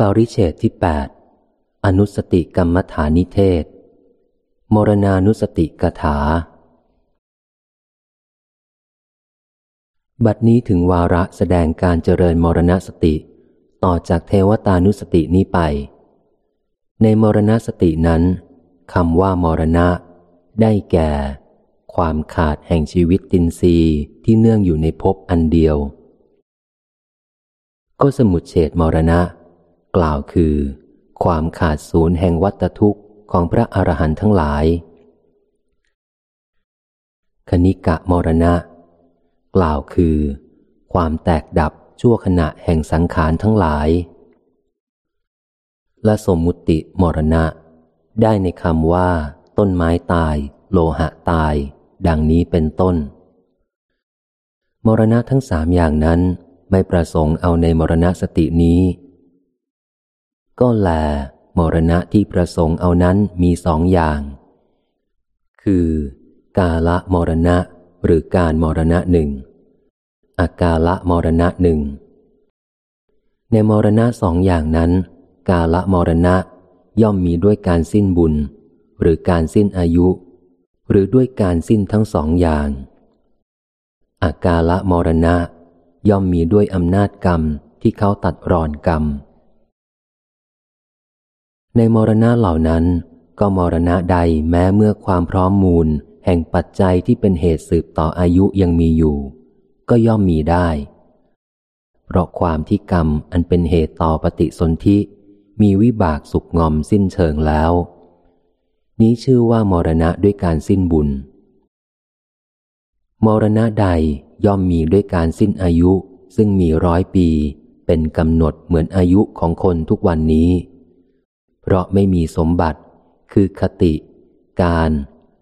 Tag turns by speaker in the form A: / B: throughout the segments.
A: ปาริเชตที่แปดอนุสติกรรมฐานิเทศ มรณานุสติกถา บัดนี้ถึงวาระแสดงการเจริญมรณสติ ต่อจากเทวตานุสตินี้ไป ในมรณสตินั้นคำว่ามรณะ ได้แก่ ความขาดแห่งชีวิตตินรีที่เนื่องอยู่ในภพอันเดียว ก็สมุดเฉดมรณะ กล่าวคือ ความขาดศูนย์แห่งวัตทุกข์ของพระอรหันต์ทั้งหลาย คณิกะมรณะ กล่าวคือ ความแตกดับชั่วขณะแห่งสังขารทั้งหลาย และสมมุติมรณะ ได้ในคำว่า ต้นไม้ตาย โลหะตาย ดังนี้เป็นต้น มรณะทั้งสามอย่างนั้นไม่ประสงค์เอาในมรณะสตินี้ ก็แลมรณะที่ประสงค์เอานั้นมีสองอย่าง คือ กาละมรณะหรือการมรณะหนึ่งอากาละมรณะหนึ่ง ในมรณะสองอย่างนั้น กาละมรณะย่อมมีด้วยการสิ้นบุญ หรือการสิ้นอายุ หรือด้วยการสิ้นทั้งสองอย่างอากาละมรณะ ย่อมมีด้วยอำนาจกรรมที่เขาตัดรอนกรรม ในมรณะเหล่านั้น ก็มรณะใดแม้เมื่อความพร้อมมูล แห่งปัจจัยที่เป็นเหตุสืบต่ออายุยังมีอยู่ ก็ย่อมมีได้ เพราะความที่กรรมอันเป็นเหตุต่อปฏิสนธิมีวิบากสุกงอมสิ้นเชิงแล้ว นี้ชื่อว่ามรณะด้วยการสิ้นบุญ มรณะใดย่อมมีด้วยการสิ้นอายุซึ่งมีร้อยปี เป็นกำหนดเหมือนอายุของคนทุกวันนี้ เพราะไม่มีสมบัติ คือคติ การ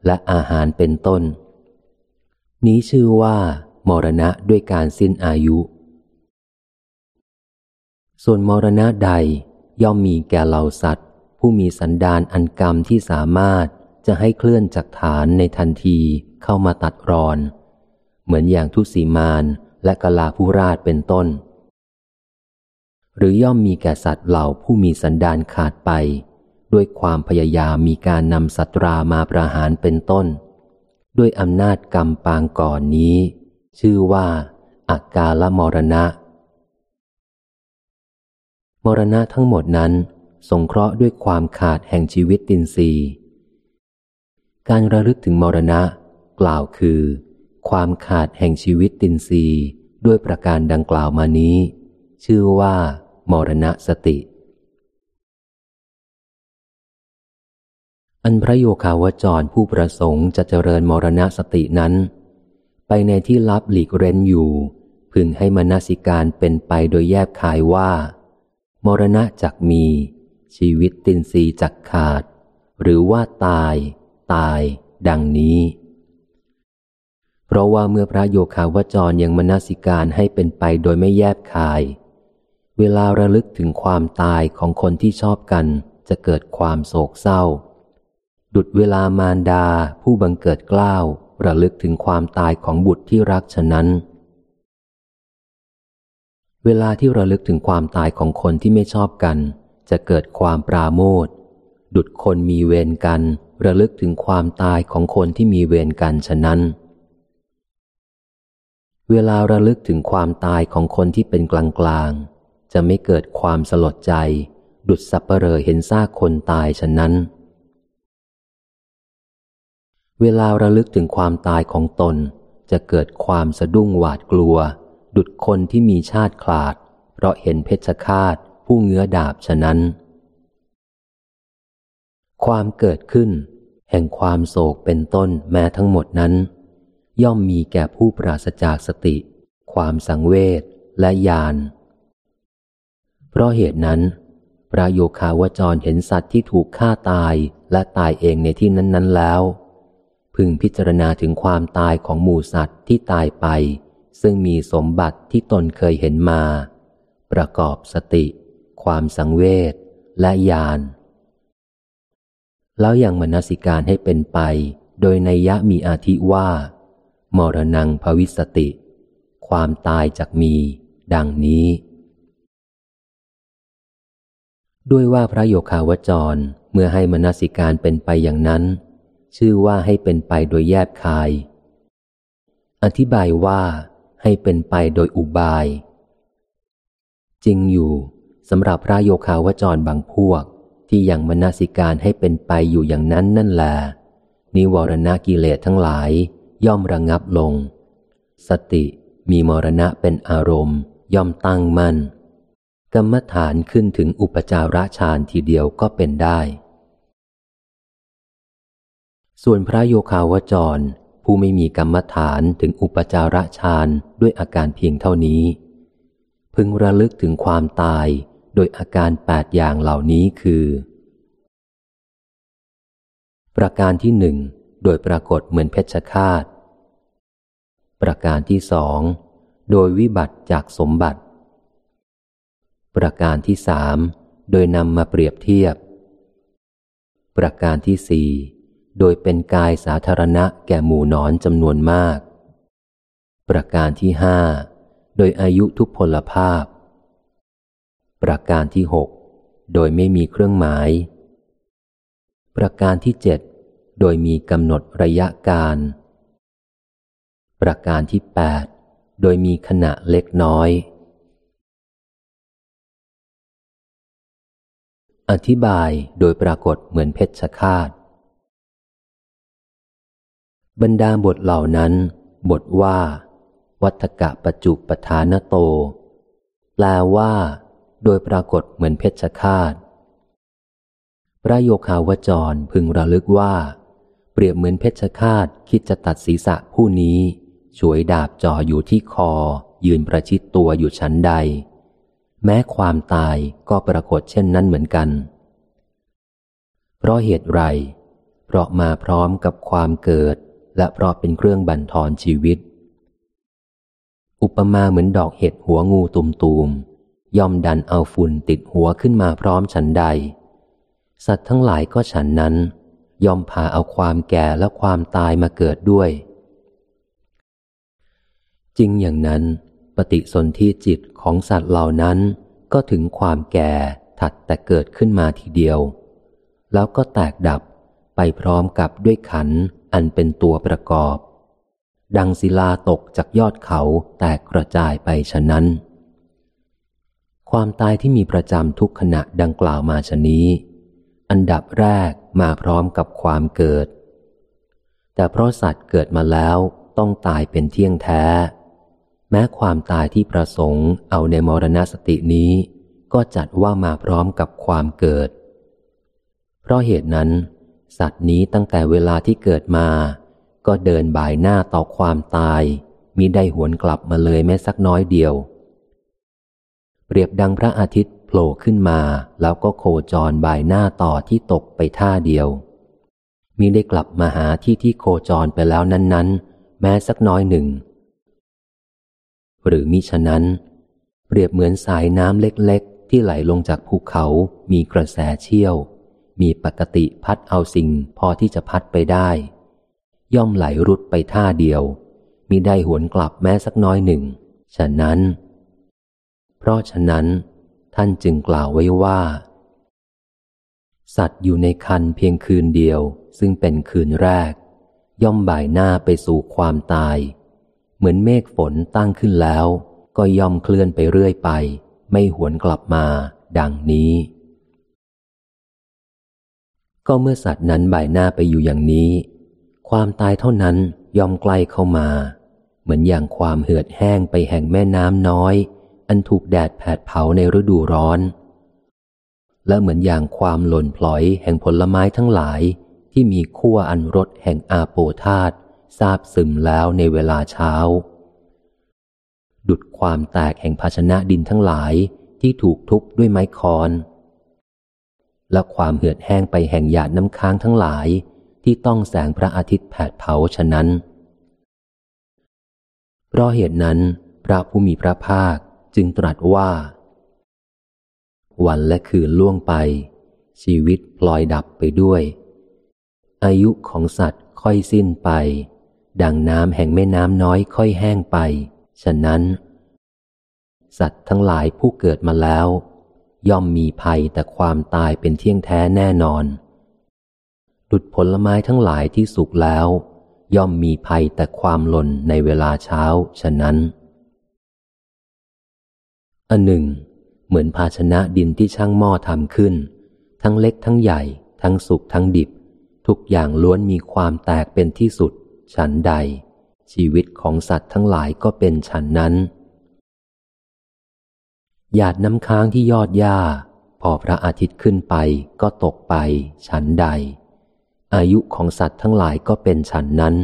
A: และอาหารเป็นต้น นี้ชื่อว่า มรณะด้วยการสิ้นอายุ ส่วนมรณะใดย่อมมีแก่เหล่าสัตว์ ผู้มีสันดานอันกรรมที่สามารถจะให้เคลื่อนจากฐานในทันทีเข้ามาตัดรอน เหมือนอย่างทุสีมานและกลาผู้ราชเป็นต้น หรือย่อมมีแก่สัตว์เหล่าผู้มีสันดานขาดไป ด้วยความพยายามมีการนำสัตรามาประหารเป็นต้น ด้วยอำนาจกรรมปางก่อนนี้ ชื่อว่าอากาลมรณะ มรณะทั้งหมดนั้น สงเคราะห์ด้วยความขาดแห่งชีวิตตินรีการระลึกถึงมรณะ กล่าวคือ ความขาดแห่งชีวิตตินรีด้วยประการดังกล่าวมานี้ ชื่อว่า มรณะสติ อันพระโยคาวจรผู้ประสงค์จะเจริญมรณะสตินั้น ไปในที่ลับหลีกเร้นอยู่ พึงให้มนสิการเป็นไปโดยแยบคายว่า มรณะจักมี ชีวิตตินรีจักขาด หรือว่าตาย ตาย ดังนี้เพราะว่าเมื่อพระโยคาวจรยังมนสิการให้เป็นไปโดยไม่แยบคาย เวลาระลึกถึงความตายของคนที่ชอบกัน จะเกิดความโศกเศร้า ดุดเวลามารดาผู้บังเกิดกล้าวระลึกถึงความตายของบุตรที่รักฉะนั้น เวลาที่ระลึกถึงความตายของคนที่ไม่ชอบกัน จะเกิดความปราโมทดุดคนมีเวรกัน ระลึกถึงความตายของคนที่มีเวรกันฉะนั้นเวลาระลึกถึงความตายของคนที่เป็นกลางกลาง จะไม่เกิดความสลดใจ ดุดสับเปลอเห็นซากคนตายฉะนั้น เวลาระลึกถึงความตายของตน จะเกิดความสะดุ้งหวาดกลัว ดุดคนที่มีชาติคลาด เพราะเห็นเพชฌฆาตผู้เงื้อดาบฉะนั้น ความเกิดขึ้น แห่งความโศกเป็นต้นแม้ทั้งหมดนั้น ย่อมมีแก่ผู้ปราศจากสติ ความสังเวชและญาณ ราะเหตุนั้นพระโยคาวจรเห็นสัตว์ที่ถูกฆ่าตายและตายเองในที่นั้น ๆ แล้ว พึงพิจารณาถึงความตายของหมูสัตว์ที่ตายไป ซึ่งมีสมบัติที่ตนเคยเห็นมา ประกอบสติ ความสังเวชและญาณแล้วยังมนสิการให้เป็นไป โดยในยะมีอาทิว่า มรณงภวิสติ ความตายจากมี ดังนี้ ด้วยว่าพระโยคาวจรเมื่อให้มนสิการเป็นไปอย่างนั้น ชื่อว่าให้เป็นไปโดยแยบคาย อธิบายว่าให้เป็นไปโดยอุบาย จริงอยู่สำหรับพระโยคาวจรบางพวก ที่ยังมนสิการให้เป็นไปอยู่อย่างนั้นนั่นแหละนิวรณกิเลสทั้งหลายย่อมระงับลง สติมีมรณะเป็นอารมณ์ ย่อมตั้งมัน่น กรรมฐานขึ้นถึงอุปจาระฌานทีเดียวก็เป็นได้ ส่วนพระโยคาวจร ผู้ไม่มีกรรมฐานถึงอุปจาระฌานด้วยอาการเพียงเท่านี้ พึงระลึกถึงความตายโดยอาการแปดอย่างเหล่านี้คือ ประการที่หนึ่งโดยปรากฏเหมือนเพชฌฆาต ประการที่สอง โดยวิบัติจากสมบัติ ประการที่สามโดยนำมาเปรียบเทียบ ประการที่สี่โดยเป็นกายสาธารณะแก่หมู่นอนจำนวนมาก ประการที่ห้าโดยอายุทุพพลภาพ ประการที่หกโดยไม่มีเครื่องหมาย ประการที่เจ็ดโดยมีกำหนดระยะการ ประการที่แปดโดยมีขณะเล็กน้อย อธิบายโดยปรากฏเหมือนเพชฌฆาต บรรดาบทเหล่านั้น บทว่า วัฏกะปจุปทานโต แปลว่า โดยปรากฏเหมือนเพชฌฆาต พระโยคาวจรพึงระลึกว่า เปรียบเหมือนเพชฌฆาตคิดจะตัดศีรษะผู้นี้ ช่วยดาบจ่ออยู่ที่คอ ยืนประชิดตัวอยู่ชั้นใด แม้ความตายก็ปรากฏเช่นนั้นเหมือนกัน เพราะเหตุไร เพราะมาพร้อมกับความเกิด และเพราะเป็นเครื่องบั่นทอนชีวิต อุปมาเหมือนดอกเห็ดหัวงูตุ่มๆย่อมดันเอาฝุ่นติดหัวขึ้นมาพร้อมฉันใด สัตว์ทั้งหลายก็ฉันนั้น ย่อมพาเอาความแก่และความตายมาเกิดด้วย จริงอย่างนั้น ปฏิสนธิจิตของสัตว์เหล่านั้นก็ถึงความแก่ถัดแต่เกิดขึ้นมาทีเดียว แล้วก็แตกดับไปพร้อมกับด้วยขันอันเป็นตัวประกอบ ดังศิลาตกจากยอดเขาแตกกระจายไปฉะนั้น ความตายที่มีประจำทุกขณะดังกล่าวมาชนี้ อันดับแรกมาพร้อมกับความเกิด แต่เพราะสัตว์เกิดมาแล้วต้องตายเป็นเที่ยงแท้ แม้ความตายที่ประสงค์เอาในมรณสตินี้ ก็จัดว่ามาพร้อมกับความเกิด เพราะเหตุนั้น สัตว์นี้ตั้งแต่เวลาที่เกิดมา ก็เดินบ่ายหน้าต่อความตายมิได้หวนกลับมาเลยแม้สักน้อยเดียว เปรียบดังพระอาทิตย์โผล่ขึ้นมาแล้วก็โคจรบ่ายหน้าต่อที่ตกไปท่าเดียวมีได้กลับมาหาที่ที่โคจรไปแล้วนั้น ๆ แม้สักน้อยหนึ่ง หรือมิฉะนั้น เปรียบเหมือนสายน้ำเล็กๆ ที่ไหลลงจากภูเขามีกระแสเชี่ยว มีปกติพัดเอาสิ่งพอที่จะพัดไปได้ ย่อมไหลรุดไปท่าเดียว มิได้หวนกลับแม้สักน้อยหนึ่ง ฉะนั้น เพราะฉะนั้น ท่านจึงกล่าวไว้ว่า สัตว์อยู่ในคันเพียงคืนเดียว ซึ่งเป็นคืนแรก ย่อมบ่ายหน้าไปสู่ความตาย เหมือนเมฆฝนตั้งขึ้นแล้ว ก็ย่อมเคลื่อนไปเรื่อยไป ไม่หวนกลับมา ดังนี้ ก็เมื่อสัตว์นั้นบ่ายหน้าไปอยู่อย่างนี้ ความตายเท่านั้นย่อมใกล้เข้ามา เหมือนอย่างความเหือดแห้งไปแห่งแม่น้ำน้อย อันถูกแดดแผดเผาในฤดูร้อน และเหมือนอย่างความหล่นพลอยแห่งผลไม้ทั้งหลายที่มีขั้วอันรสแห่งอาโปธาต ทราบซึมแล้วในเวลาเช้า ดุดความแตกแห่งภาชนะดินทั้งหลายที่ถูกทุบด้วยไม้คอน และความเหือดแห้งไปแห่งหยาดน้ำค้างทั้งหลายที่ต้องแสงพระอาทิตย์แผดเผาฉะนั้น เพราะเหตุนั้นพระผู้มีพระภาคจึงตรัสว่า วันและคืนล่วงไป ชีวิตพลอยดับไปด้วย อายุของสัตว์ค่อยสิ้นไป ดังน้ำแห่งแม่น้ำน้อยค่อยแห้งไป ฉะนั้น สัตว์ทั้งหลายผู้เกิดมาแล้ว ย่อมมีภัยแต่ความตายเป็นเที่ยงแท้แน่นอน ดุดผลไม้ทั้งหลายที่สุกแล้ว ย่อมมีภัยแต่ความหล่นในเวลาเช้า ฉะนั้น อันหนึ่ง เหมือนภาชนะดินที่ช่างหม้อทำขึ้น ทั้งเล็กทั้งใหญ่ ทั้งสุกทั้งดิบ ทุกอย่างล้วนมีความแตกเป็นที่สุด ฉันใด ชีวิตของสัตว์ทั้งหลายก็เป็นฉันนั้น หยาดน้ำค้างที่ยอดหญ้า พอพระอาทิตย์ขึ้นไปก็ตกไป ฉันใด อายุของสัตว์ทั้งหลายก็เป็นฉันนั้น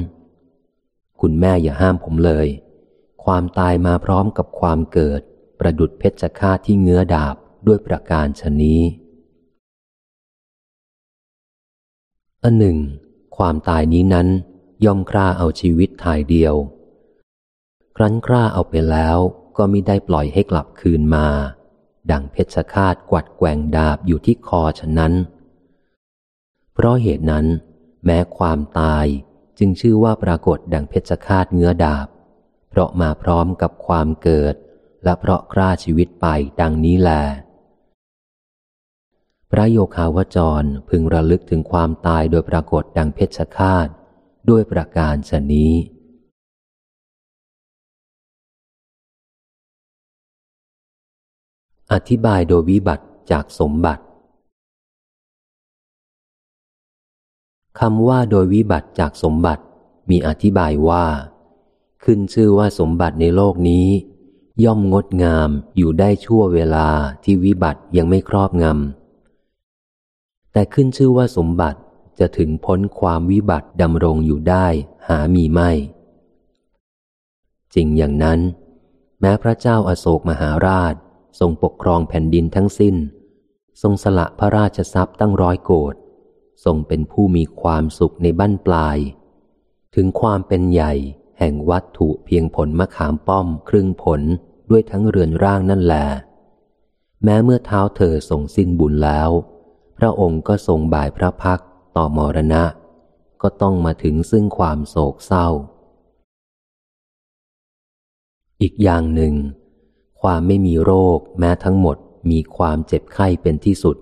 A: คุณแม่อย่าห้ามผมเลย ความตายมาพร้อมกับความเกิด ประดุดเพชฌฆาตที่เงื้อดาบด้วยประการชนี้อันหนึ่ง ความตายนี้นั้น ย่อมคร่าเอาชีวิตทายเดียว ครั้นคร่าเอาไปแล้วก็มิได้ปล่อยให้กลับคืนมา ดังเพชฌฆาตกวัดแกว่งดาบอยู่ที่คอฉะนั้น เพราะเหตุนั้น แม้ความตายจึงชื่อว่าปรากฏดังเพชฌฆาตเงื้อดาบ เพราะมาพร้อมกับความเกิด และเพราะกล้าชีวิตไปดังนี้แล พระโยคาวจรพึงระลึกถึงความตายโดยปรากฏดังเพชฌฆาต ด้วยประการชนี้อธิบายโดยวิบัติจากสมบัติ คำว่าโดยวิบัติจากสมบัติ มีอธิบายว่า ขึ้นชื่อว่าสมบัติในโลกนี้ ย่อมงดงามอยู่ได้ชั่วเวลาที่วิบัติยังไม่ครอบงำแต่ขึ้นชื่อว่าสมบัติ จะถึงพ้นความวิบัติดำรงอยู่ได้หามีไม่ จริงอย่างนั้น แม้พระเจ้าอาโศกมหาราช ทรงปกครองแผ่นดินทั้งสิ้น ทรงสละพระราชทรัพย์ตั้งร้อยโกดทรงเป็นผู้มีความสุขในบั้นปลาย ถึงความเป็นใหญ่แห่งวัตถุเพียงผลมะขามป้อมครึ่งผลด้วยทั้งเรือนร่างนั่นแหละแม้เมื่อเท้าเธอส่งสิ้นบุญแล้ว พระองค์ก็ทรงบ่ายพระพัก ต่อมรณะ ก็ต้องมาถึงซึ่งความโศกเศร้า อีกอย่างหนึ่ง ความไม่มีโรคแม้ทั้งหมดมีความเจ็บไข้เป็นที่สุด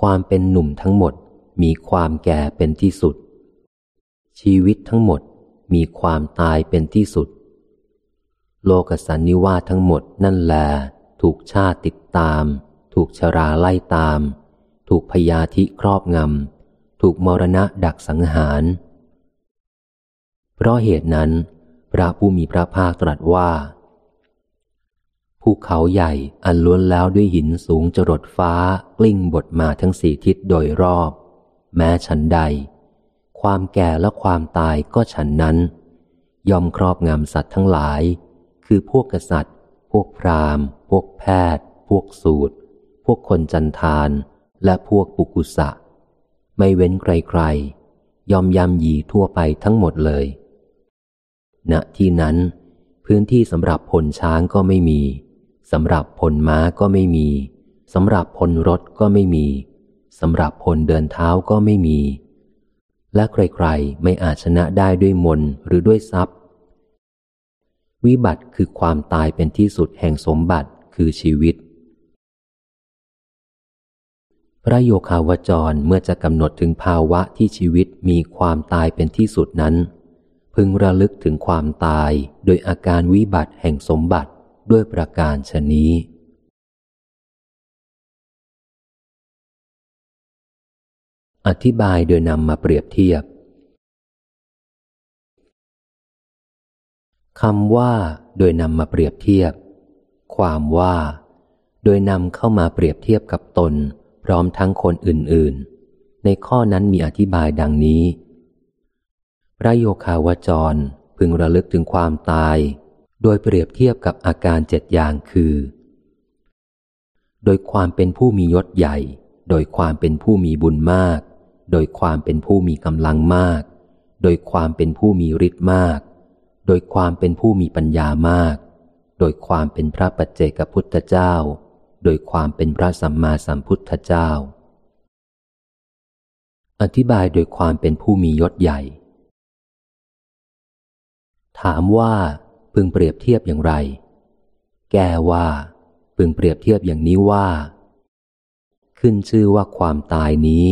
A: ความเป็นหนุ่มทั้งหมดมีความแก่เป็นที่สุด ชีวิตทั้งหมดมีความตายเป็นที่สุด โลกสันนิวาทั้งหมดนั่นแล ถูกชาติติดตาม ถูกชราไล่ตาม ถูกพยาธิครอบงำ ถูกมรณะดักสังหาร เพราะเหตุนั้น พระผู้มีพระภาคตรัสว่าภูเขาใหญ่อันล้วนแล้วด้วยหินสูงจรดฟ้ากลิ้งบทมาทั้งสี่ทิศโดยรอบ แม้ฉันใด ความแก่และความตายก็ฉันนั้น ยอมครอบงำสัตว์ทั้งหลาย คือพวกกษัตริย์ พวกพราหมณ์ พวกแพทย์ พวกสูตร พวกคนจันทาน และพวกปุกุสะ ไม่เว้นใครๆ ยอมยำยีทั่วไปทั้งหมดเลย ณ ที่นั้น พื้นที่สำหรับผลช้างก็ไม่มี สำหรับพลม้าก็ไม่มี สำหรับพลรถก็ไม่มี สำหรับพลเดินเท้าก็ไม่มี และใครๆ ไม่อาจชนะได้ด้วยมนหรือด้วยทรัพย์ วิบัติคือความตายเป็นที่สุดแห่งสมบัติคือชีวิต พระโยคาวจรเมื่อจะกำหนดถึงภาวะที่ชีวิตมีความตายเป็นที่สุดนั้น พึงระลึกถึงความตายโดยอาการวิบัติแห่งสมบัติด้วยประการชนี้ อธิบายโดยนำมาเปรียบเทียบคำว่า โดยนำมาเปรียบเทียบ ความว่า โดยนำเข้ามาเปรียบเทียบกับตน พร้อมทั้งคนอื่นๆ ในข้อนั้นมีอธิบายดังนี้ พระโยคาวจรพึงระลึกถึงความตาย โดยเปรียบเทียบกับอาการเจ็ดอย่างคือ โดยความเป็นผู้มียศใหญ่ โดยความเป็นผู้มีบุญมาก โดยความเป็นผู้มีกำลังมาก โดยความเป็นผู้มีฤทธิ์มาก โดยความเป็นผู้มีปัญญามาก โดยความเป็นพระปัจเจกพุทธเจ้า โดยความเป็นพระสัมมาสัมพุทธเจ้า อธิบายโดยความเป็นผู้มียศใหญ่ ถามว่าพึงเปรียบเทียบอย่างไร แกว่าพึงเปรียบเทียบอย่างนี้ว่า ขึ้นชื่อว่าความตายนี้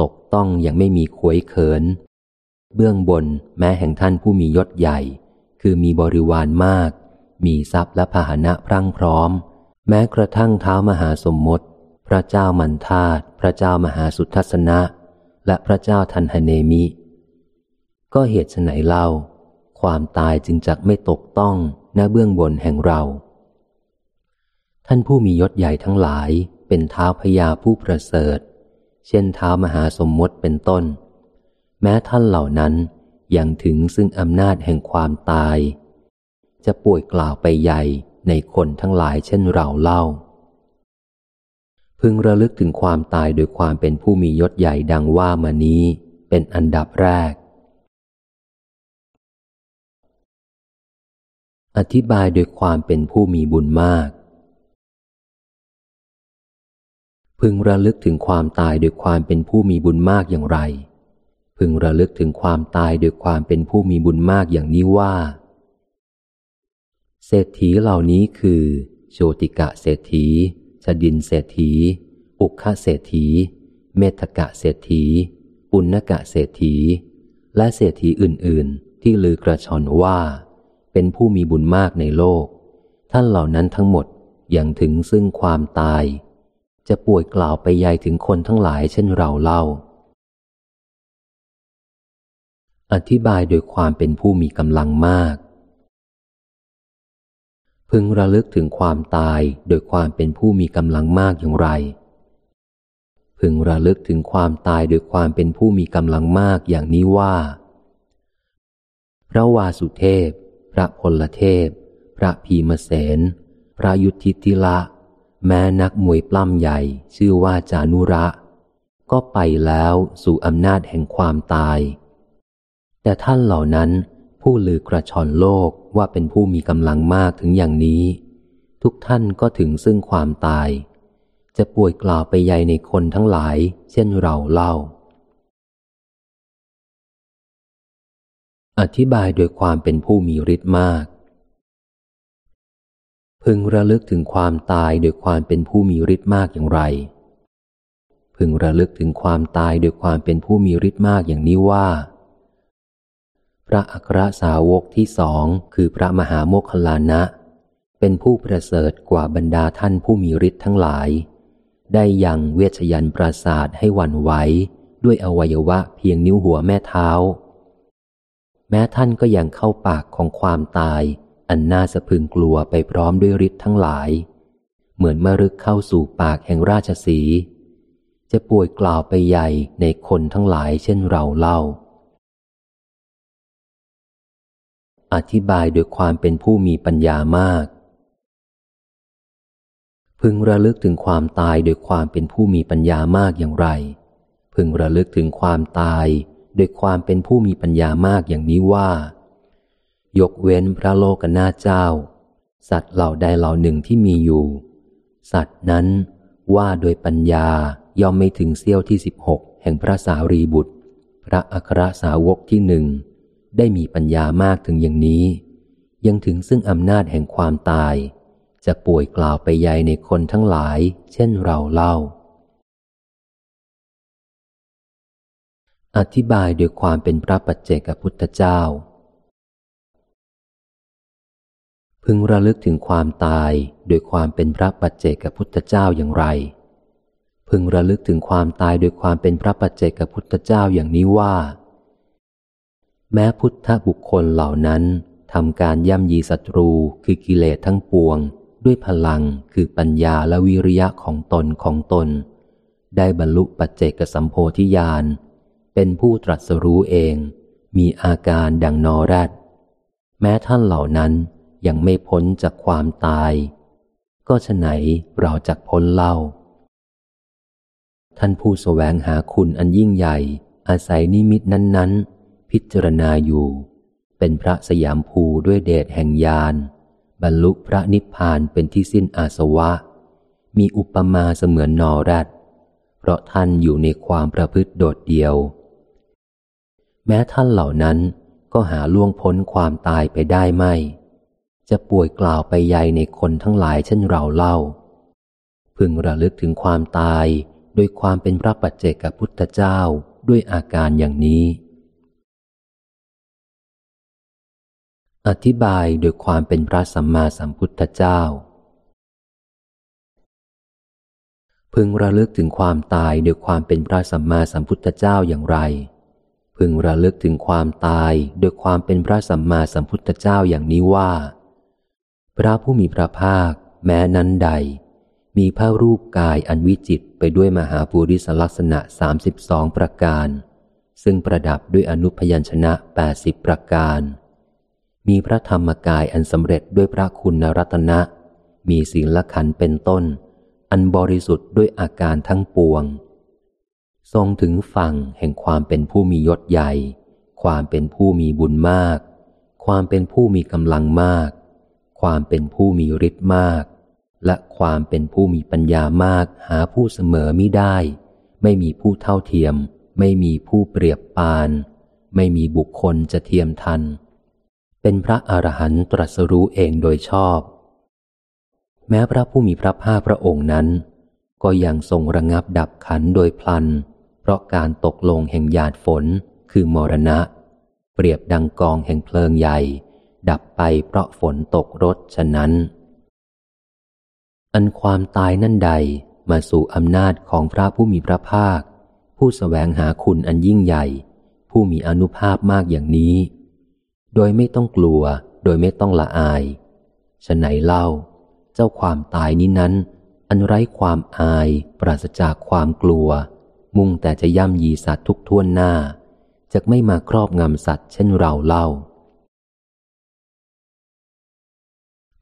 A: ตกต้องยังไม่มีขวยเขิน เบื้องบนแม้แห่งท่านผู้มียศใหญ่ คือมีบริวารมาก มีทรัพย์และพาหนะพรั่งพร้อม แม้กระทั่งเท้ามหาสมมติ พระเจ้ามันทาตุพระเจ้ามหาสุทัศนะ และพระเจ้าทันหเนมิ ก็เหตุไฉนเล่า ความตายจึงจักไม่ตกต้องณเบื้องบนแห่งเรา ท่านผู้มียศใหญ่ทั้งหลายเป็นเท้าพญาผู้ประเสริฐ เช่นเท้ามหาสมมติเป็นต้น แม้ท่านเหล่านั้นยังถึงซึ่งอำนาจแห่งความตาย จะป่วยกล่าวไปใหญ่ ในคนทั้งหลายเช่นเราเล่า พึงระลึกถึงความตายโดยความเป็นผู้มียศใหญ่ดังว่ามานี้เป็นอันดับแรก อธิบายโดยความเป็นผู้มีบุญมาก พึงระลึกถึงความตายโดยความเป็นผู้มีบุญมากอย่างไร พึงระลึกถึงความตายโดยความเป็นผู้มีบุญมากอย่างนี้ว่า เศรษฐีเหล่านี้คือโชติกะเศรษฐีชดินเศรษฐี อุคะเศรษฐี เมธกะเศรษฐี ปุณกะเศรษฐี และเศรษฐีอื่น ๆ ที่ลือกระชอนว่า เป็นผู้มีบุญมากในโลก ท่านเหล่านั้นทั้งหมดยังถึงซึ่งความตาย จะป่วยกล่าวไปใหญ่ถึงคนทั้งหลายเช่นเราเล่า อธิบายโดยความเป็นผู้มีกำลังมาก พึงระลึกถึงความตายโดยความเป็นผู้มีกำลังมากอย่างไร พึงระลึกถึงความตายโดยความเป็นผู้มีกำลังมากอย่างนี้ว่า พระวาสุเทพ พระพลเทพ พระพีมเสน พระยุทธิติละ แม้นักมวยปล้ำใหญ่ชื่อว่าจานุระ ก็ไปแล้วสู่อำนาจแห่งความตาย แต่ท่านเหล่านั้น ผู้ลือกระชอนโลกว่าเป็นผู้มีกำลังมากถึงอย่างนี้ ทุกท่านก็ถึงซึ่งความตาย จะป่วยกล่าวไปใหญ่ในคนทั้งหลาย เช่นเราเล่า อธิบายโดยความเป็นผู้มีฤทธิ์มาก พึงระลึกถึงความตายโดยความเป็นผู้มีฤทธิ์มากอย่างไร พึงระลึกถึงความตายโดยความเป็นผู้มีฤทธิ์มากอย่างนี้ว่า พระอัครสาวกที่สองคือพระมหาโมคคลานะ เป็นผู้ประเสริฐกว่าบรรดาท่านผู้มีฤทธิ์ทั้งหลาย ได้ยังเวชยันปราศาสตร์ให้วันไหวด้วยอวัยวะเพียงนิ้วหัวแม่เท้า แม้ท่านก็ยังเข้าปากของความตาย อันน่าสะพึงกลัวไปพร้อมด้วยฤทธิ์ทั้งหลาย เหมือนมรึกเข้าสู่ปากแห่งราชสี จะป่วยกล่าวไปใหญ่ในคนทั้งหลายเช่นเราเล่า อธิบายโดยความเป็นผู้มีปัญญามาก พึงระลึกถึงความตายโดยความเป็นผู้มีปัญญามากอย่างไร พึงระลึกถึงความตายโดยความเป็นผู้มีปัญญามากอย่างนี้ว่า ยกเว้นพระโลกนาเจ้า สัตว์เหล่าใดเหล่าหนึ่งที่มีอยู่ สัตว์นั้นว่าโดยปัญญาย่อมไม่ถึงเสี้ยวที่สิบหกแห่งพระสารีบุตร พระอัครสาวกที่หนึ่ง ได้มีปัญญามากถึงอย่างนี้ ยังถึงซึ่งอำนาจแห่งความตาย จะป่วยกล่าวไปใหญ่ในคนทั้งหลาย เช่นเราเล่า อธิบายโดยความเป็นพระปัจเจกพุทธเจ้า พึงระลึกถึงความตายโดยความเป็นพระปัจเจกพุทธเจ้าอย่างไร พึงระลึกถึงความตายโดยความเป็นพระปัจเจกพุทธเจ้าอย่างนี้ว่า แม้พุทธบุคคลเหล่านั้นทำการย่ำยีศัตรูคือกิเลสทั้งปวง ด้วยพลังคือปัญญาและวิริยะของตนของตน ได้บรรลุปัจเจกสัมโพธิญาณเป็นผู้ตรัสรู้เอง มีอาการดังนอแรดแม้ท่านเหล่านั้นยังไม่พ้นจากความตาย ก็ฉไหนเราจักพ้นเล่า ท่านผู้สแสวงหาคุณอันยิ่งใหญ่ อาศัยนิมิตนั้นๆ พิจารณาอยู่ เป็นพระสยามภูด้วยเดชแห่งญาณบรรลุพระนิพพานเป็นที่สิ้นอาสวะ มีอุปมาเสมือนนอรัดเพราะท่านอยู่ในความประพฤติโดดเดียว แม้ท่านเหล่านั้นก็หาล่วงพ้นความตายไปได้ไม่ จะป่วยกล่าวไปใหญ่ในคนทั้งหลายเช่นเราเล่า พึงระลึกถึงความตายโดยความเป็นพระปัจเจกพุทธเจ้าด้วยอาการอย่างนี้ อธิบายโดยความเป็นพระสัมมาสัมพุทธเจ้า พึงระลึกถึงความตายโดยความเป็นพระสัมมาสัมพุทธเจ้าอย่างไร พึงระลึกถึงความตายโดยความเป็นพระสัมมาสัมพุทธเจ้าอย่างนี้ว่า พระผู้มีพระภาค แม้นั้นใด มีพระรูปกายอันวิจิตไปด้วยมหาภูริสลักษณะสามสิบสองประการ ซึ่งประดับด้วยอนุพยัญชนะแปดสิบประการ มีพระธรรมกายอันสำเร็จด้วยพระคุณรัตนะ มีศีลขันเป็นต้น อันบริสุทธิ์ด้วยอาการทั้งปวง ทรงถึงฝั่งแห่งความเป็นผู้มียศใหญ่ ความเป็นผู้มีบุญมาก ความเป็นผู้มีกำลังมาก ความเป็นผู้มีฤทธิ์มาก และความเป็นผู้มีปัญญามากหาผู้เสมอมิได้ ไม่มีผู้เท่าเทียม ไม่มีผู้เปรียบปาน ไม่มีบุคคลจะเทียมทัน เป็นพระอรหันตรัสรู้เองโดยชอบ แม้พระผู้มีพระภาคพระองค์นั้น ก็ยังทรงระงับดับขันโดยพลัน เพราะการตกลงแห่งหยาดฝนคือมรณะ เปรียบดังกองแห่งเพลิงใหญ่ ดับไปเพราะฝนตกรถฉะนั้น อันความตายนั่นใดมาสู่อำนาจของพระผู้มีพระภาค ผู้สแสวงหาคุณอันยิ่งใหญ่ ผู้มีอนุภาพมากอย่างนี้ โดยไม่ต้องกลัว โดยไม่ต้องละอายฉไหนเล่า เจ้าความตายนี้นั้น อันไร้ความอาย ปราศจากความกลัว มุ่งแต่จะย่ำยีสัตว์ทุกท่วนหน้าจะไม่มาครอบงำสัตว์เช่นเราเล่า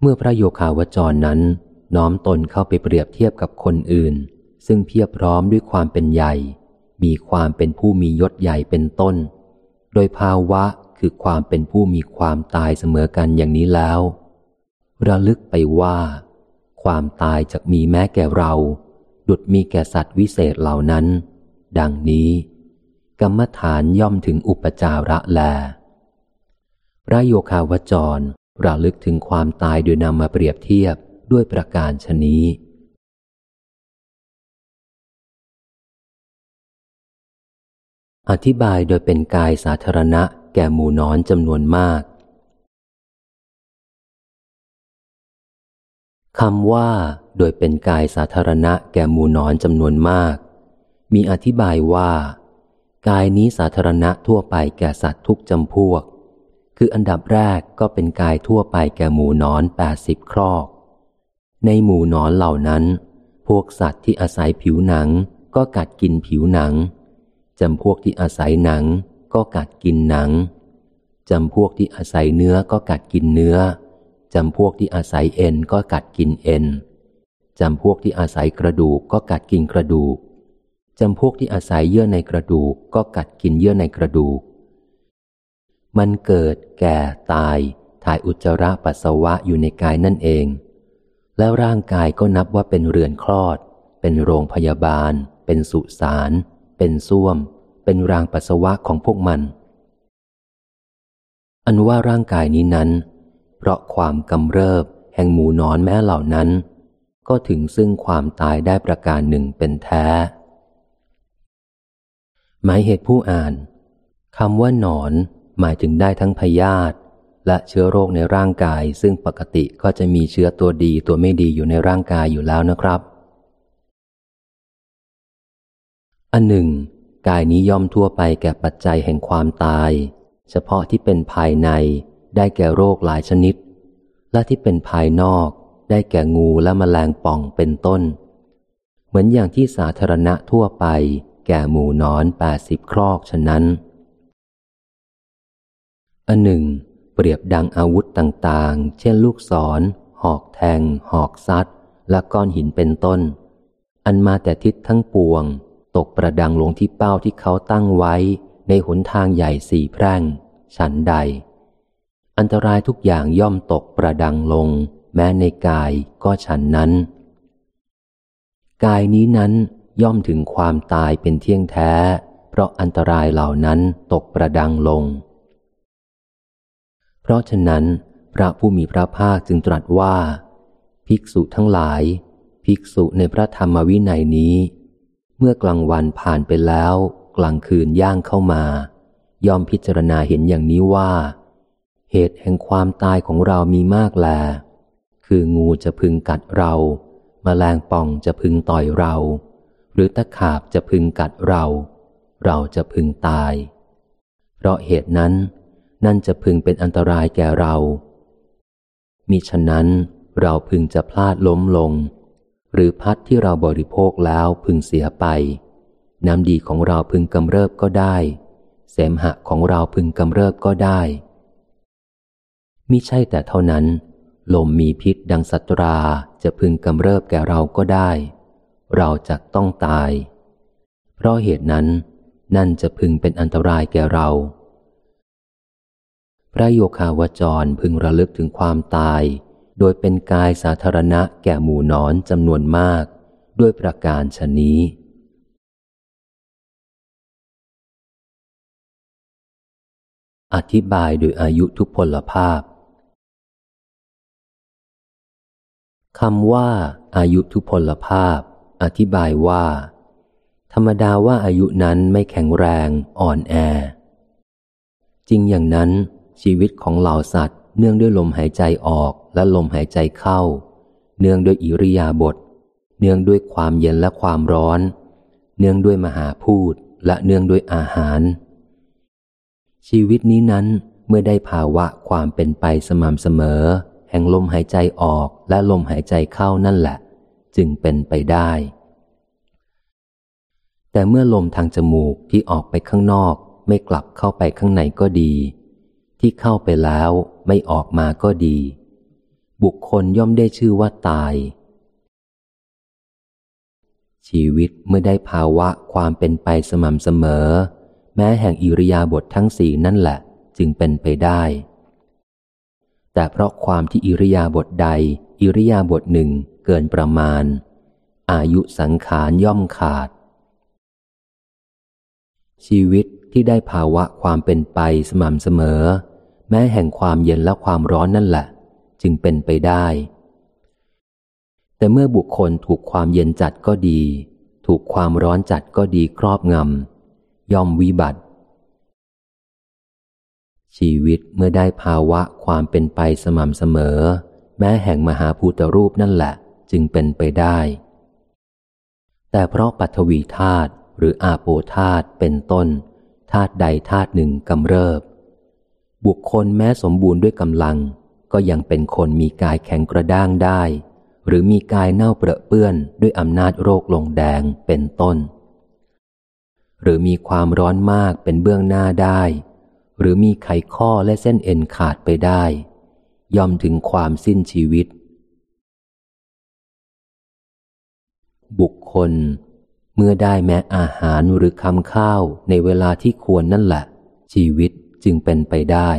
A: เมื่อพระโยคาวจรนั้น น้อมตนเข้าไปเปรียบเทียบกับคนอื่น ซึ่งเพียบพร้อมด้วยความเป็นใหญ่ มีความเป็นผู้มียศใหญ่เป็นต้น โดยภาวะ คือความเป็นผู้มีความตายเสมอกันอย่างนี้แล้ว ระลึกไปว่า ความตายจะมีแม้แก่เรา ดุดมีแก่สัตว์วิเศษเหล่านั้น ดังนี้ กรรมฐานย่อมถึงอุปจาระแล พระโยคาวจรระลึกถึงความตายโดยนำมาเปรียบเทียบด้วยประการชนี้อธิบายโดยเป็นกายสาธารณะ แก่หมู่นอนจำนวนมากคำว่า โดยเป็นกายสาธารณะแก่หมู่นอนจำนวนมาก มีอธิบายว่า กายนี้สาธารณะทั่วไปแก่สัตว์ทุกจำพวก คืออันดับแรกก็เป็นกายทั่วไปแก่หมู่นอนแปดสิบครอก ในหมู่นอนเหล่านั้น พวกสัตว์ที่อาศัยผิวหนังก็กัดกินผิวหนังจำพวกที่อาศัยหนัง ก็กัดกินหนังจำพวกที่อาศัยเนื้อก็กัดกินเนื้อจำพวกที่อาศัยเอ็นก็กัดกินเอ็นจำพวกที่อาศัยกระดูกก็กัดกินกระดูกจำพวกที่อาศัยเยื่อในกระดูกก็กัดกินเยื่อในกระดูก มันเกิด แก่ ตาย ถ่ายอุจจาระปัสสาวะอยู่ในกายนั่นเอง แล้วร่างกายก็นับว่าเป็นเรือนคลอด เป็นโรงพยาบาล เป็นสุสาน เป็นส้วม เป็นรางปัสสาวะของพวกมัน อันว่าร่างกายนี้นั้น เพราะความกำเริบแห่งหมูนอนแม้เหล่านั้น ก็ถึงซึ่งความตายได้ประการหนึ่งเป็นแท้ หมายเหตุผู้อ่านคำว่านอนหมายถึงได้ทั้งพยาธิและเชื้อโรคในร่างกาย ซึ่งปกติก็จะมีเชื้อตัวดีตัวไม่ดีอยู่ในร่างกายอยู่แล้วนะครับ อันหนึ่ง กายนี้ย่อมทั่วไปแก่ปัจจัยแห่งความตาย เฉพาะที่เป็นภายในได้แก่โรคหลายชนิด และที่เป็นภายนอกได้แก่งูและมแมลงป่องเป็นต้น เหมือนอย่างที่สาธารณะทั่วไป แก่หมูนอนแปดสิบครอกฉะนั้น อันหนึ่ง เปรียบดังอาวุธต่างๆ เช่นลูกศร หอกแทง หอกซัด และก้อนหินเป็นต้น อันมาแต่ทิศทั้งปวง ตกประดังลงที่เป้าที่เขาตั้งไว้ในหนทางใหญ่สี่แพร่ง ฉันใด อันตรายทุกอย่างย่อมตกประดังลง แม้ในกายก็ฉันนั้น กายนี้นั้นย่อมถึงความตายเป็นเที่ยงแท้ เพราะอันตรายเหล่านั้นตกประดังลง เพราะฉะนั้น พระผู้มีพระภาคจึงตรัสว่า ภิกษุทั้งหลาย ภิกษุในพระธรรมวินัยนี้ เมื่อกลางวันผ่านไปแล้ว กลางคืนย่างเข้ามา ยอมพิจารณาเห็นอย่างนี้ว่า เหตุแห่งความตายของเรามีมากแล คืองูจะพึงกัดเรามแมลงป่องจะพึงต่อยเรา หรือตะขาบจะพึงกัดเรา เราจะพึงตาย เพราะเหตุนั้น นั่นจะพึงเป็นอันตรายแก่เรามิฉะนั้นเราพึงจะพลาดล้มลง หรือพัดที่เราบริโภคแล้วพึงเสียไป น้ำดีของเราพึงกำเริบก็ได้ เสมหะของเราพึงกำเริบก็ได้มิใช่แต่เท่านั้น ลมมีพิษดังสัตราจะพึงกำเริบแก่เราก็ได้ เราจะต้องตาย เพราะเหตุนั้น นั่นจะพึงเป็นอันตรายแก่เรา พระโยคาวจรพึงระลึกถึงความตาย โดยเป็นกายสาธารณะแก่หมู่นอนจำนวนมาก ด้วยประการชนี้ อธิบายโดยอายุทุพพลภาพคำว่า อายุทุพพลภาพ อธิบายว่า ธรรมดาว่าอายุนั้นไม่แข็งแรงอ่อนแอ จริงอย่างนั้นชีวิตของเหล่าสัตว์เนื่องด้วยลมหายใจออก และลมหายใจเข้า เนื่องด้วยอิริยาบถเนื่องด้วยความเย็นและความร้อน เนื่องด้วยมหาพูดและเนื่องด้วยอาหาร ชีวิตนี้นั้นเมื่อได้ภาวะความเป็นไปสม่ำเสมอ แห่งลมหายใจออกและลมหายใจเข้านั่นแหละ จึงเป็นไปได้ แต่เมื่อลมทางจมูกที่ออกไปข้างนอก ไม่กลับเข้าไปข้างในก็ดี ที่เข้าไปแล้วไม่ออกมาก็ดี บุคคลย่อมได้ชื่อว่าตาย ชีวิตเมื่อได้ภาวะความเป็นไปสม่ำเสมอ แม้แห่งอิริยาบถททั้งสี่นั่นแหละ จึงเป็นไปได้ แต่เพราะความที่อิริยาบถใด อิริยาบถหนึ่งเกินประมาณ อายุสังขารย่อมขาด ชีวิตที่ได้ภาวะความเป็นไปสม่ำเสมอ แม้แห่งความเย็นและความร้อนนั่นแหละ จึงเป็นไปได้ แต่เมื่อบุคคลถูกความเย็นจัดก็ดี ถูกความร้อนจัดก็ดีครอบงำย่อมวิบัติ ชีวิตเมื่อได้ภาวะความเป็นไปสม่ำเสมอ แม้แห่งมหาภูตรูปนั่นแหละจึงเป็นไปได้ แต่เพราะปัทวีธาตุหรืออาโปธาตุเป็นต้นธาตุใดธาตุหนึ่งกำเริบ บุคคลแม้สมบูรณ์ด้วยกำลัง ก็ยังเป็นคนมีกายแข็งกระด้างได้ หรือมีกายเน่าเปรอะเปื้อนด้วยอำนาจโรคลงแดงเป็นต้น หรือมีความร้อนมากเป็นเบื้องหน้าได้ หรือมีไขข้อและเส้นเอ็นขาดไปได้ย่อมถึงความสิ้นชีวิต บุคคล เมื่อได้แม้อาหารหรือคำข้าวในเวลาที่ควรนั่นแหละ ชีวิตจึงเป็นไปได้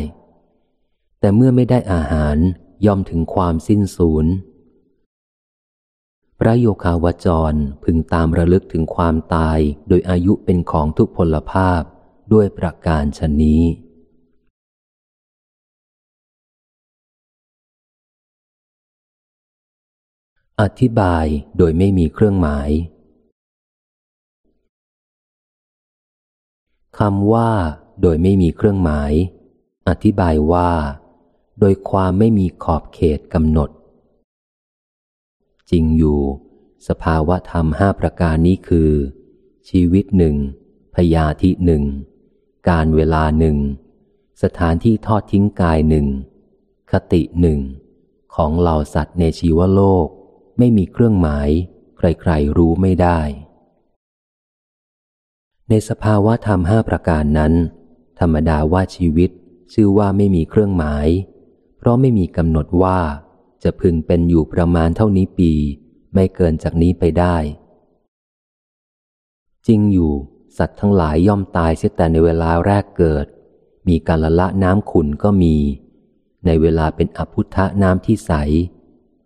A: แต่เมื่อไม่ได้อาหารย่อมถึงความสิ้นสูญพระโยคาวจรพึงตามระลึกถึงความตายโดยอายุเป็นของทุกพลภาพด้วยประการชนนี้ อธิบายโดยไม่มีเครื่องหมายคำว่า โดยไม่มีเครื่องหมาย อธิบายว่า โดยความไม่มีขอบเขตกำหนด จริงอยู่ สภาวะธรรมห้าประการนี้คือ ชีวิตหนึ่งพยาธิหนึ่ง การเวลาหนึ่ง สถานที่ทอดทิ้งกายหนึ่ง คติหนึ่ง ของเหล่าสัตว์ในชีวโลก ไม่มีเครื่องหมาย ใครๆรู้ไม่ได้ ในสภาวะธรรมห้าประการนั้น ธรรมดาว่าชีวิตชื่อว่าไม่มีเครื่องหมาย เพราะไม่มีกำหนดว่า จะพึงเป็นอยู่ประมาณเท่านี้ปี ไม่เกินจากนี้ไปได้ จริงอยู่ สัตว์ทั้งหลายย่อมตายเสียแต่ในเวลาแรกเกิด มีการละละน้ำขุนก็มี ในเวลาเป็นอภุทะน้ำที่ใส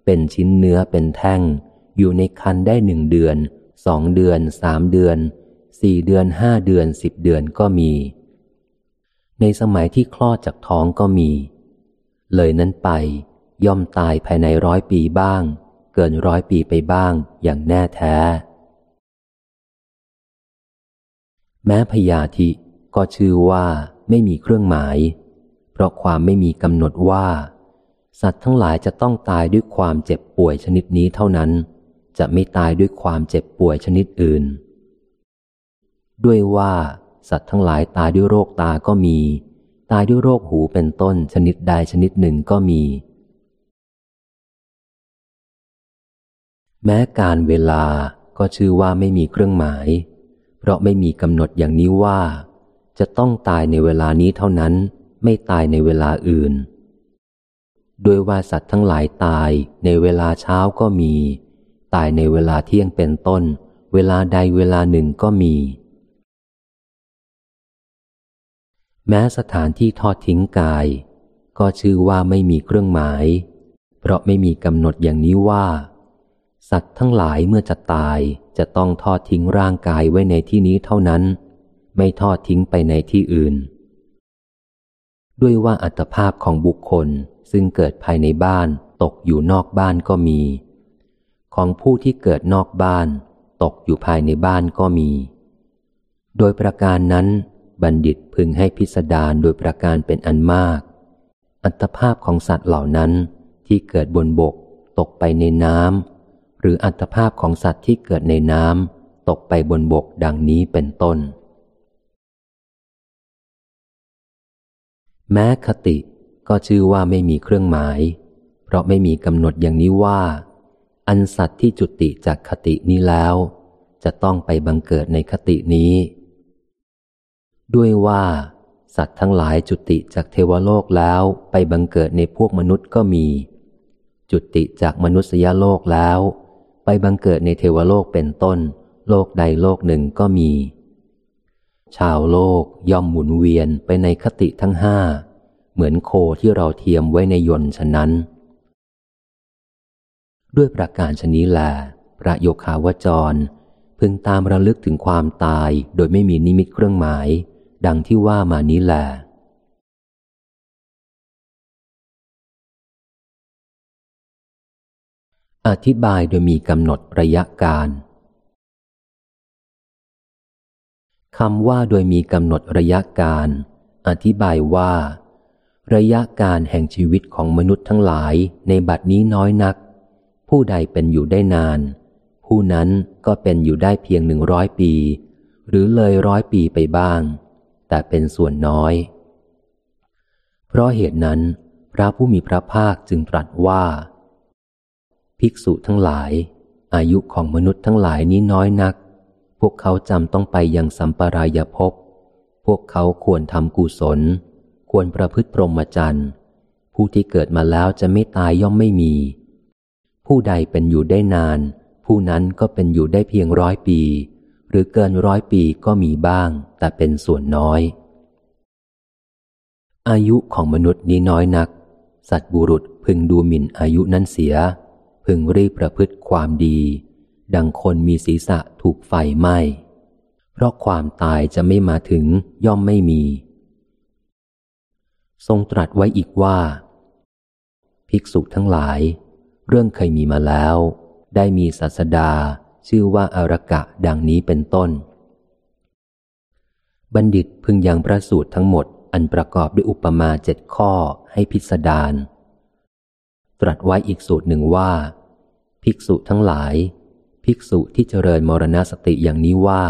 A: เป็นชิ้นเนื้อเป็นแท่ง อยู่ในคันได้หนึ่งเดือนสองเดือนสามเดือนสี่เดือนห้าเดือนสิบเดือนก็มี ในสมัยที่คลอดจากท้องก็มี เลยนั้นไป ย่อมตายภายในร้อยปีบ้าง เกินร้อยปีไปบ้างอย่างแน่แท้ แม้พยาธิก็ชื่อว่าไม่มีเครื่องหมาย เพราะความไม่มีกำหนดว่า สัตว์ทั้งหลายจะต้องตายด้วยความเจ็บป่วยชนิดนี้เท่านั้น จะไม่ตายด้วยความเจ็บป่วยชนิดอื่น ด้วยว่า สัตว์ทั้งหลายตายด้วยโรคตาก็มี ตายด้วยโรคหูเป็นต้นชนิดใดชนิดหนึ่งก็มี แม้การเวลาก็ชื่อว่าไม่มีเครื่องหมาย เพราะไม่มีกำหนดอย่างนี้ว่า จะต้องตายในเวลานี้เท่านั้น ไม่ตายในเวลาอื่น ด้วยว่าสัตว์ทั้งหลายตายในเวลาเช้าก็มี ตายในเวลาเที่ยงเป็นต้น เวลาใดเวลาหนึ่งก็มี แม้สถานที่ทอดทิ้งกาย ก็ชื่อว่าไม่มีเครื่องหมาย เพราะไม่มีกำหนดอย่างนี้ว่า สัตว์ทั้งหลายเมื่อจะตายจะต้องทอดทิ้งร่างกายไว้ในที่นี้เท่านั้น ไม่ทอดทิ้งไปในที่อื่น ด้วยว่าอัตภาพของบุคคลซึ่งเกิดภายในบ้านตกอยู่นอกบ้านก็มี ของผู้ที่เกิดนอกบ้าน ตกอยู่ภายในบ้านก็มี โดยประการนั้น บัณฑิตพึงให้พิสดารโดยประการเป็นอันมาก อัตภาพของสัตว์เหล่านั้นที่เกิดบนบก ตกไปในน้ำหรืออัตภาพของสัตว์ที่เกิดในน้ำตกไปบนบกดังนี้เป็นต้น แม้คติก็ชื่อว่าไม่มีเครื่องหมาย เพราะไม่มีกำหนดอย่างนี้ว่า อันสัตว์ที่จุติจากคตินี้แล้ว จะต้องไปบังเกิดในคตินี้ ด้วยว่า สัตว์ทั้งหลายจุติจากเทวโลกแล้วไปบังเกิดในพวกมนุษย์ก็มี จุติจากมนุษยโลกแล้ว ไปบังเกิดในเทวโลกเป็นต้น โลกใดโลกหนึ่งก็มี ชาวโลกย่อมหมุนเวียนไปในคติทั้งห้า เหมือนโคที่เราเทียมไว้ในยนต์ฉะนั้น ด้วยประการชนี้แหละพระโยคาวจรพึงตามระลึกถึงความตายโดยไม่มีนิมิตเครื่องหมาย ดังที่ว่ามานี้แหละอธิบายโดยมีกำหนดระยะการคำว่าโดยมีกำหนดระยะการ อธิบายว่า ระยะการแห่งชีวิตของมนุษย์ทั้งหลายในบัดนี้น้อยนัก ผู้ใดเป็นอยู่ได้นาน ผู้นั้นก็เป็นอยู่ได้เพียงหนึ่งร้อยปี หรือเลยร้อยปีไปบ้าง แต่เป็นส่วนน้อย เพราะเหตุนั้น พระผู้มีพระภาคจึงตรัสว่า ภิกษุทั้งหลาย อายุของมนุษย์ทั้งหลายนี้น้อยนัก พวกเขาจำต้องไปยังสัมปรายภพ พวกเขาควรทำกุศล ควรประพฤติพรหมจรรย์ ผู้ที่เกิดมาแล้วจะไม่ตายย่อมไม่มี ผู้ใดเป็นอยู่ได้นาน ผู้นั้นก็เป็นอยู่ได้เพียงร้อยปี หรือเกินร้อยปีก็มีบ้าง แต่เป็นส่วนน้อย อายุของมนุษย์นี้น้อยนัก สัตบุรุษพึงดูหมิ่นอายุนั้นเสีย พึงรีบประพฤติความดี ดังคนมีศีรษะถูกไฟไหม้เพราะความตายจะไม่มาถึงย่อมไม่มี ทรงตรัสไว้อีกว่า ภิกษุทั้งหลาย เรื่องเคยมีมาแล้ว ได้มีศาสดา ชื่อว่าอารกะดังนี้เป็นต้น บัณฑิตพึงยังพระสูตรทั้งหมดอันประกอบด้วยอุปมาเจ็ดข้อให้พิสดารตรัสไว้อีกสูตรหนึ่งว่า ภิกษุทั้งหลาย ภิกษุที่เจริญมรณสติอย่างนี้ว่า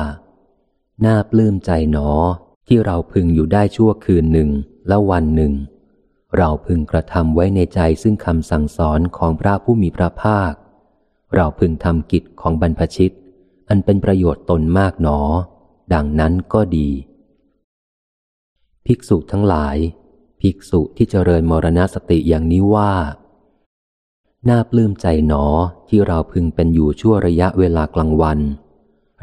A: น่าปลื้มใจหนอที่เราพึงอยู่ได้ชั่วคืนหนึ่งและวันหนึ่ง เราพึงกระทำไว้ในใจซึ่งคำสั่งสอนของพระผู้มีพระภาค เราพึงทำกิจของบรรพชิต อันเป็นประโยชน์ตนมากหนอ ดังนั้นก็ดี ภิกษุทั้งหลาย ภิกษุที่เจริญมรณสติอย่างนี้ว่าน่าปลื้มใจหนอที่เราพึงเป็นอยู่ชั่วระยะเวลากลางวัน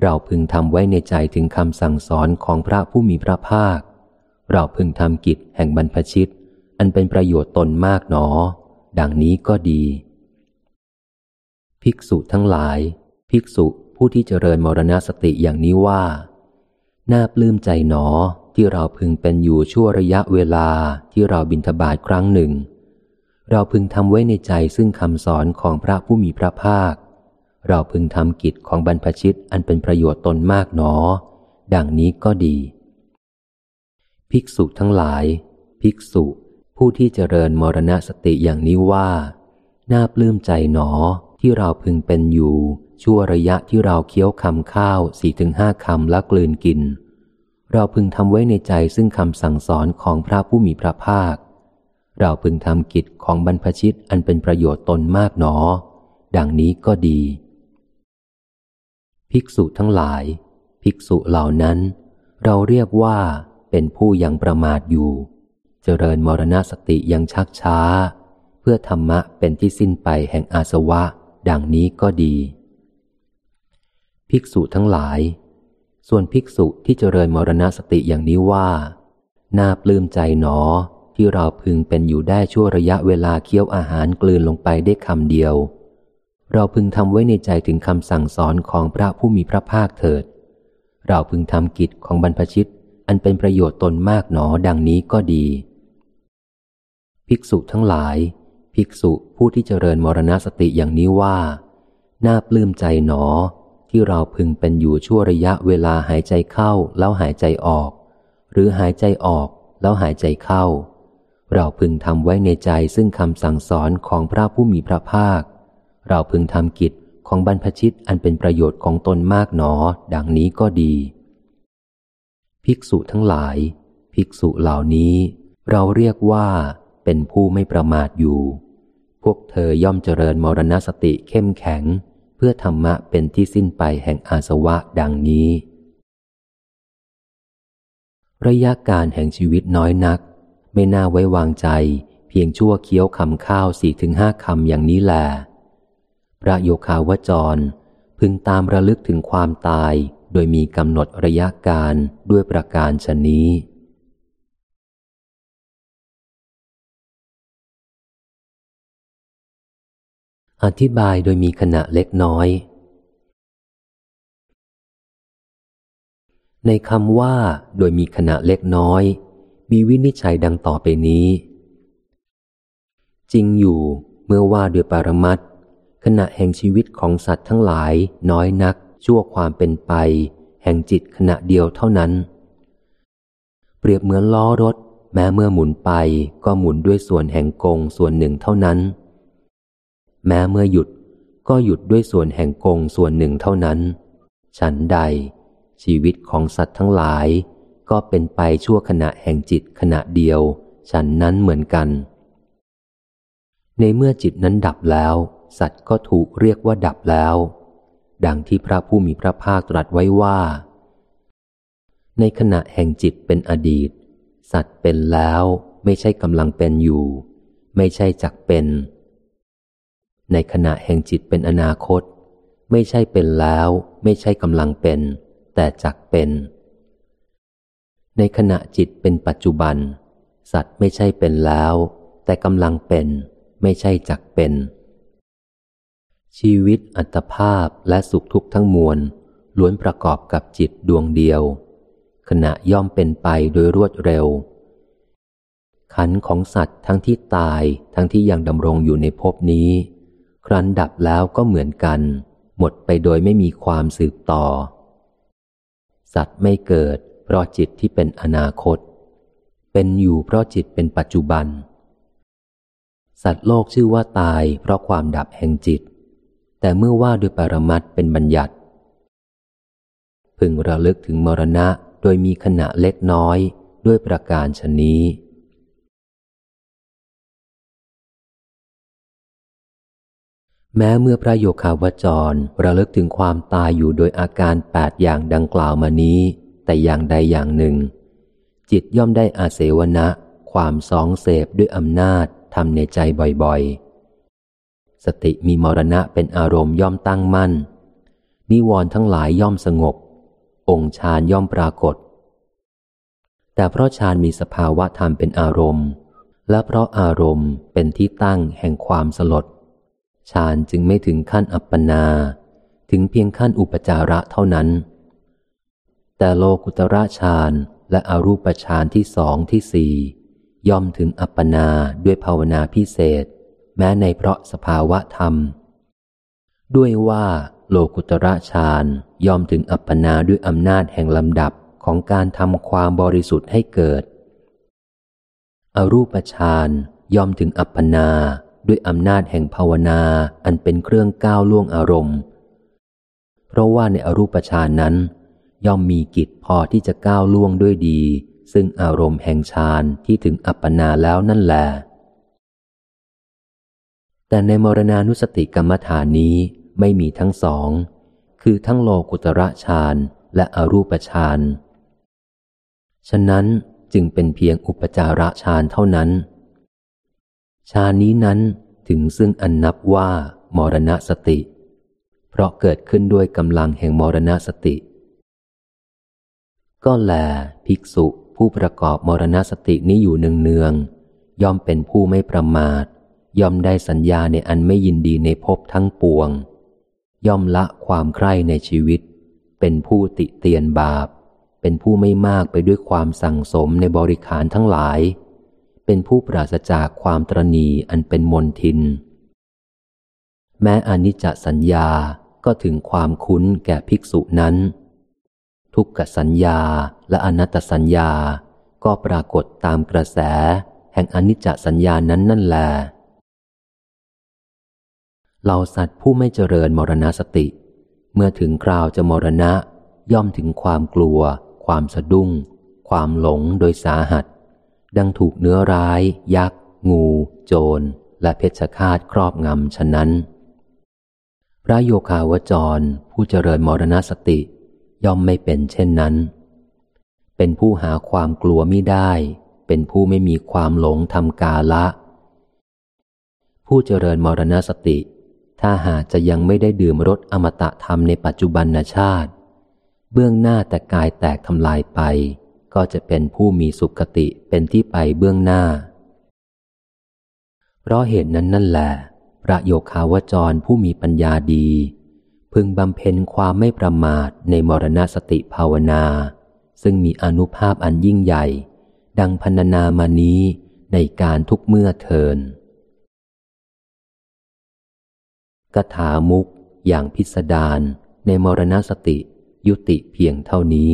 A: เราพึงทำไว้ในใจถึงคำสั่งสอนของพระผู้มีพระภาค เราพึงทำกิจแห่งบรรพชิต อันเป็นประโยชน์ตนมากหนอ ดังนี้ก็ดี ภิกษุทั้งหลาย ภิกษุผู้ที่เจริญมรณสติอย่างนี้ว่า น่าปลื้มใจหนอที่เราพึงเป็นอยู่ชั่วระยะเวลาที่เราบินทบาทครั้งหนึ่ง เราพึงทำไว้ในใจซึ่งคำสอนของพระผู้มีพระภาค เราพึงทำกิจของบรรพชิตอันเป็นประโยชน์ตนมากหนอ ดังนี้ก็ดี ภิกษุทั้งหลาย ภิกษุผู้ที่เจริญมรณสติอย่างนี้ว่า น่าปลื้มใจหนอ ที่เราพึงเป็นอยู่ ชั่วระยะที่เราเคี้ยวคำข้าวสี่ถึงห้าคำและกลืนกิน เราพึงทำไว้ในใจซึ่งคำสั่งสอนของพระผู้มีพระภาค เราพึงทำกิจของบรรพชิตอันเป็นประโยชน์ตนมากหนอ ดังนี้ก็ดี ภิกษุทั้งหลาย ภิกษุเหล่านั้น เราเรียกว่าเป็นผู้ยังประมาทอยู่ เจริญมรณสติยังชักช้า เพื่อธรรมะเป็นที่สิ้นไปแห่งอาสวะ ดังนี้ก็ดี ภิกษุทั้งหลาย ส่วนภิกษุที่เจริญมรณสติอย่างนี้ว่า น่าปลื้มใจหนอที่เราพึงเป็นอยู่ได้ชั่วระยะเวลาเคี้ยวอาหารกลืนลงไปได้คำเดียว เราพึงทำไว้ในใจถึงคำสั่งสอนของพระผู้มีพระภาคเถิด เราพึงทำกิจของบรรพชิตอันเป็นประโยชน์ตนมากหนอดังนี้ก็ดี ภิกษุทั้งหลาย ภิกษุผู้ที่เจริญมรณสติอย่างนี้ว่า น่าปลื้มใจหนอ ที่เราพึงเป็นอยู่ชั่วระยะเวลาหายใจเข้าแล้วหายใจออก หรือหายใจออกแล้วหายใจเข้า เราพึงทำไว้ในใจซึ่งคำสั่งสอนของพระผู้มีพระภาค เราพึงทำกิจของบรรพชิตอันเป็นประโยชน์ของตนมากหนอ ดังนี้ก็ดี ภิกษุทั้งหลาย ภิกษุเหล่านี้ เราเรียกว่า เป็นผู้ไม่ประมาทอยู่ พวกเธอย่อมเจริญมรณสติเข้มแข็ง เพื่อธรรมะเป็นที่สิ้นไปแห่งอาสวะดังนี้ ระยะการแห่งชีวิตน้อยนัก ไม่น่าไว้วางใจ เพียงชั่วเคี้ยวคำข้าวสี่ถึงห้าคำอย่างนี้แหละพระโยคาวจร พึงตามระลึกถึงความตาย โดยมีกำหนดระยะการด้วยประการชนนี้ อธิบายโดยมีขณะเล็กน้อย ในคำว่า โดยมีขณะเล็กน้อย มีวินิจฉัยดังต่อไปนี้ จริงอยู่เมื่อว่าด้วยปรมัตขณะแห่งชีวิตของสัตว์ทั้งหลายน้อยนัก ชั่วความเป็นไป แห่งจิตขณะเดียวเท่านั้น เปรียบเหมือนล้อรถ แม้เมื่อหมุนไปก็หมุนด้วยส่วนแห่งกงส่วนหนึ่งเท่านั้น แม้เมื่อหยุดก็หยุดด้วยส่วนแห่งกงส่วนหนึ่งเท่านั้น ฉันใด ชีวิตของสัตว์ทั้งหลาย ก็เป็นไปชั่วขณะแห่งจิตขณะเดียว ฉันนั้นเหมือนกัน ในเมื่อจิตนั้นดับแล้ว สัตว์ก็ถูกเรียกว่าดับแล้ว ดังที่พระผู้มีพระภาคตรัสไว้ว่า ในขณะแห่งจิตเป็นอดีต สัตว์เป็นแล้ว ไม่ใช่กำลังเป็นอยู่ ไม่ใช่จักเป็น ในขณะแห่งจิตเป็นอนาคต ไม่ใช่เป็นแล้ว ไม่ใช่กำลังเป็น แต่จักเป็น ในขณะจิตเป็นปัจจุบัน สัตว์ไม่ใช่เป็นแล้ว แต่กำลังเป็น ไม่ใช่จักเป็น ชีวิตอัตภาพและสุขทุกข์ทั้งมวลล้วนประกอบกับจิตดวงเดียว ขณะย่อมเป็นไปโดยรวดเร็ว ขันของสัตว์ทั้งที่ตายทั้งที่ยังดำรงอยู่ในภพนี้ ครั้นดับแล้วก็เหมือนกัน หมดไปโดยไม่มีความสืบต่อ สัตว์ไม่เกิด เพราะจิตที่เป็นอนาคต เป็นอยู่เพราะจิตเป็นปัจจุบัน สัตว์โลกชื่อว่าตายเพราะความดับแห่งจิต แต่เมื่อว่าด้วยปรมัตเป็นบัญญัติ พึงระลึกถึงมรณะโดยมีขณะเล็กน้อยด้วยประการชนี้ แม้เมื่อพระโยคาวจรระลึกถึงความตายอยู่โดยอาการแปดอย่างดังกล่าวมานี้ แต่อย่างใดอย่างหนึ่ง จิตย่อมได้อาเสวนะ ความสองเสพด้วยอำนาจทำในใจบ่อยๆ สติมีมรณะเป็นอารมณ์ย่อมตั้งมั่น นิวรณ์ทั้งหลายย่อมสงบ องค์ฌานย่อมปรากฏ แต่เพราะฌานมีสภาวะธรรมเป็นอารมณ์ และเพราะอารมณ์เป็นที่ตั้งแห่งความสลด ฌานจึงไม่ถึงขั้นอัปปนา ถึงเพียงขั้นอุปจาระเท่านั้น แต่โลกุตระฌานและอรูปฌานที่สองที่สี่ย่อมถึงอัปปนาด้วยภาวนาพิเศษ แม้ในเพราะสภาวะธรรม ด้วยว่าโลกุตระฌานย่อมถึงอัปปนาด้วยอำนาจแห่งลำดับของการทำความบริสุทธิ์ให้เกิด อรูปฌานย่อมถึงอัปปนา ด้วยอำนาจแห่งภาวนาอันเป็นเครื่องก้าวล่วงอารมณ์ เพราะว่าในอรูปฌานนั้น ย่อมมีกิจพอที่จะก้าวล่วงด้วยดี ซึ่งอารมณ์แห่งฌานที่ถึงอัปปนาแล้วนั่นแหละแต่ในมรณานุสติกรรมฐานนี้ไม่มีทั้งสอง คือทั้งโลกุตระฌานและอรูปฌาน ฉะนั้นจึงเป็นเพียงอุปจาระฌานเท่านั้น ฌานนี้นั้นถึงซึ่งอันนับว่ามรณสติ เพราะเกิดขึ้นด้วยกำลังแห่งมรณสติ ก็แลภิกษุผู้ประกอบมรณสตินี้อยู่เนืองๆย่อมเป็นผู้ไม่ประมาท ย่อมได้สัญญาในอันไม่ยินดีในภพทั้งปวง ย่อมละความใคร่ในชีวิต เป็นผู้ติเตียนบาป เป็นผู้ไม่มากไปด้วยความสั่งสมในบริขารทั้งหลาย เป็นผู้ปราศจากความตรณีอันเป็นมนทิน แม้อนิจจสัญญาก็ถึงความคุ้นแก่ภิกษุนั้น ทุกขสัญญาและอนัตตสัญญาก็ปรากฏตามกระแสแห่งอนิจจสัญญานั้นนั่นแหละเหล่าสัตว์ผู้ไม่เจริญมรณสติ เมื่อถึงคราวจะมรณะย่อมถึงความกลัว ความสะดุ้ง ความหลงโดยสาหัส ดังถูกเนื้อร้าย ยักษ์ งู โจร และเพชฌฆาตครอบงำฉะนั้น พระโยคาวจรผู้เจริญมรณสติ ย่อมไม่เป็นเช่นนั้น เป็นผู้หาความกลัวไม่ได้ เป็นผู้ไม่มีความหลงทำกาละ ผู้เจริญมรณสติ ถ้าหากจะยังไม่ได้ดื่มรสอมตะธรรมในปัจจุบันชาติ เบื้องหน้าแต่กายแตกทำลายไป ก็จะเป็นผู้มีสุขติเป็นที่ไปเบื้องหน้า เพราะเหตุนั้นนั่นแหละพระโยคาวจรผู้มีปัญญาดี พึงบำเพ็ญความไม่ประมาทในมรณสติภาวนา ซึ่งมีอนุภาพอันยิ่งใหญ่ ดังพันนามานี้ในการทุกเมื่อเทินกถามุกอย่างพิสดารในมรณสติยุติเพียงเท่านี้